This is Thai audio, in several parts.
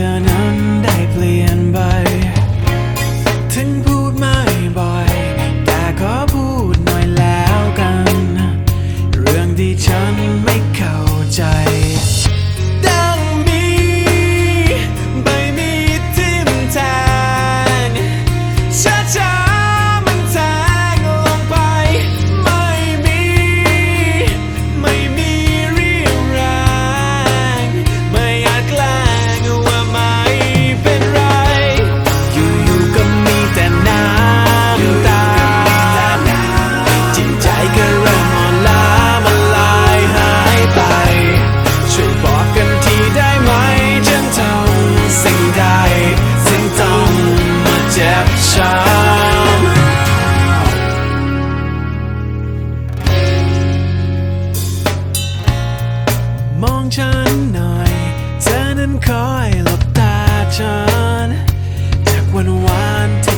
ธอนั้นได้เปลี่ยนไป ถึงพูดไม่บ่อย แต่ขอพูดหน่อยแล้วกัน เรื่องที่ฉันไม่เข้าใจดังมีใบมีทิ่มแท หน่อย เธอนั้นคอยหลบตาฉันจากวันวานเ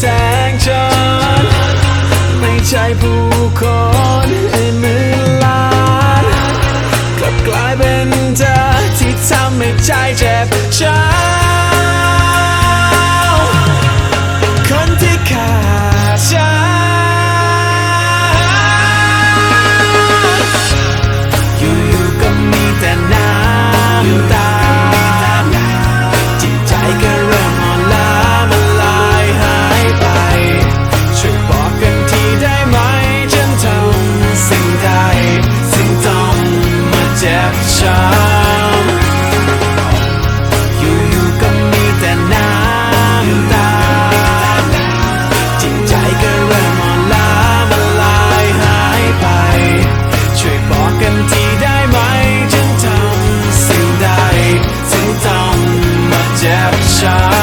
แสงจันทร์ไม่ใช่ผู้คน shine